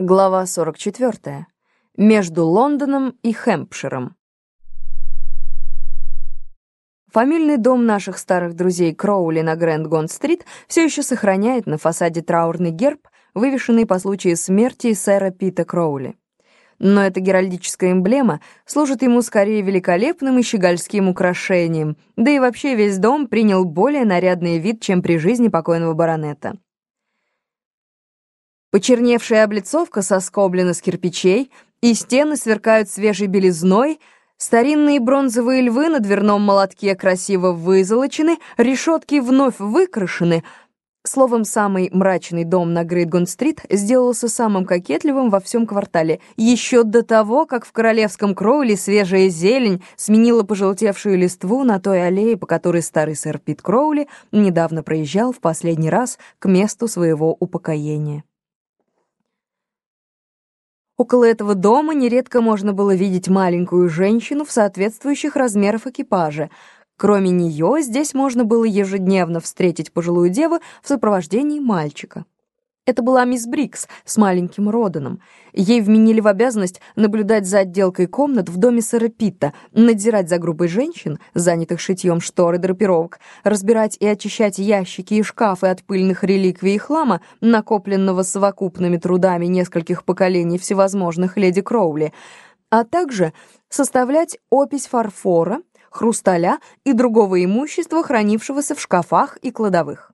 Глава 44. Между Лондоном и Хэмпширом. Фамильный дом наших старых друзей Кроули на Грэнд-Гонд-стрит все еще сохраняет на фасаде траурный герб, вывешенный по случаю смерти сэра Пита Кроули. Но эта геральдическая эмблема служит ему скорее великолепным и щегольским украшением, да и вообще весь дом принял более нарядный вид, чем при жизни покойного баронета. Почерневшая облицовка соскоблена с кирпичей, и стены сверкают свежей белизной, старинные бронзовые львы на дверном молотке красиво вызолочены, решетки вновь выкрашены. Словом, самый мрачный дом на Грейдгон-стрит сделался самым кокетливым во всем квартале, еще до того, как в королевском Кроуле свежая зелень сменила пожелтевшую листву на той аллее, по которой старый сэр Пит Кроули недавно проезжал в последний раз к месту своего упокоения. Около этого дома нередко можно было видеть маленькую женщину в соответствующих размерах экипажа. Кроме нее, здесь можно было ежедневно встретить пожилую деву в сопровождении мальчика. Это была мисс Брикс с маленьким Роданом. Ей вменили в обязанность наблюдать за отделкой комнат в доме сэра Питта, надзирать за группой женщин, занятых шитьем штор и драпировок, разбирать и очищать ящики и шкафы от пыльных реликвий и хлама, накопленного совокупными трудами нескольких поколений всевозможных леди Кроули, а также составлять опись фарфора, хрусталя и другого имущества, хранившегося в шкафах и кладовых.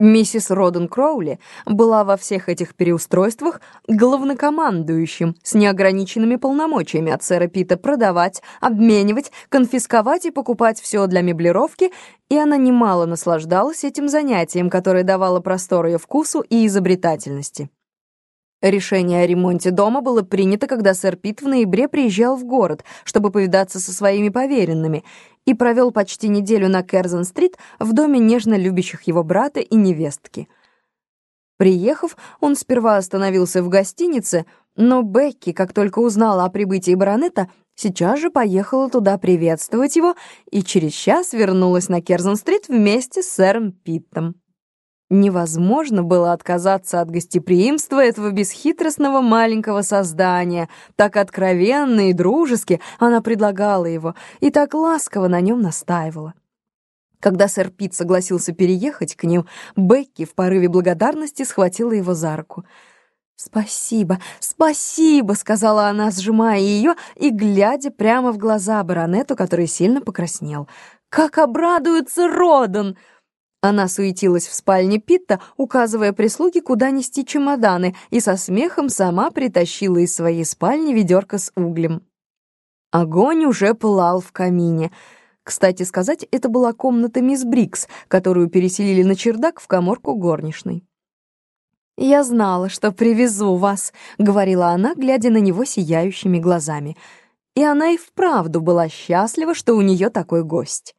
Миссис Роден Кроули была во всех этих переустройствах главнокомандующим с неограниченными полномочиями от сэра Пита продавать, обменивать, конфисковать и покупать все для меблировки, и она немало наслаждалась этим занятием, которое давало простор ее вкусу и изобретательности. Решение о ремонте дома было принято, когда сэр Пит в ноябре приезжал в город, чтобы повидаться со своими поверенными, и провел почти неделю на Керзон-стрит в доме нежно любящих его брата и невестки. Приехав, он сперва остановился в гостинице, но Бекки, как только узнала о прибытии баронета, сейчас же поехала туда приветствовать его и через час вернулась на Керзон-стрит вместе с сэром Питтом. Невозможно было отказаться от гостеприимства этого бесхитростного маленького создания. Так откровенно и дружески она предлагала его и так ласково на нем настаивала. Когда сэр Пит согласился переехать к ним, Бекки в порыве благодарности схватила его за руку. «Спасибо, спасибо», — сказала она, сжимая ее и глядя прямо в глаза баронету, который сильно покраснел. «Как обрадуется Родан!» Она суетилась в спальне Питта, указывая прислуге, куда нести чемоданы, и со смехом сама притащила из своей спальни ведерко с углем. Огонь уже пылал в камине. Кстати сказать, это была комната мисс Брикс, которую переселили на чердак в коморку горничной. «Я знала, что привезу вас», — говорила она, глядя на него сияющими глазами. И она и вправду была счастлива, что у нее такой гость.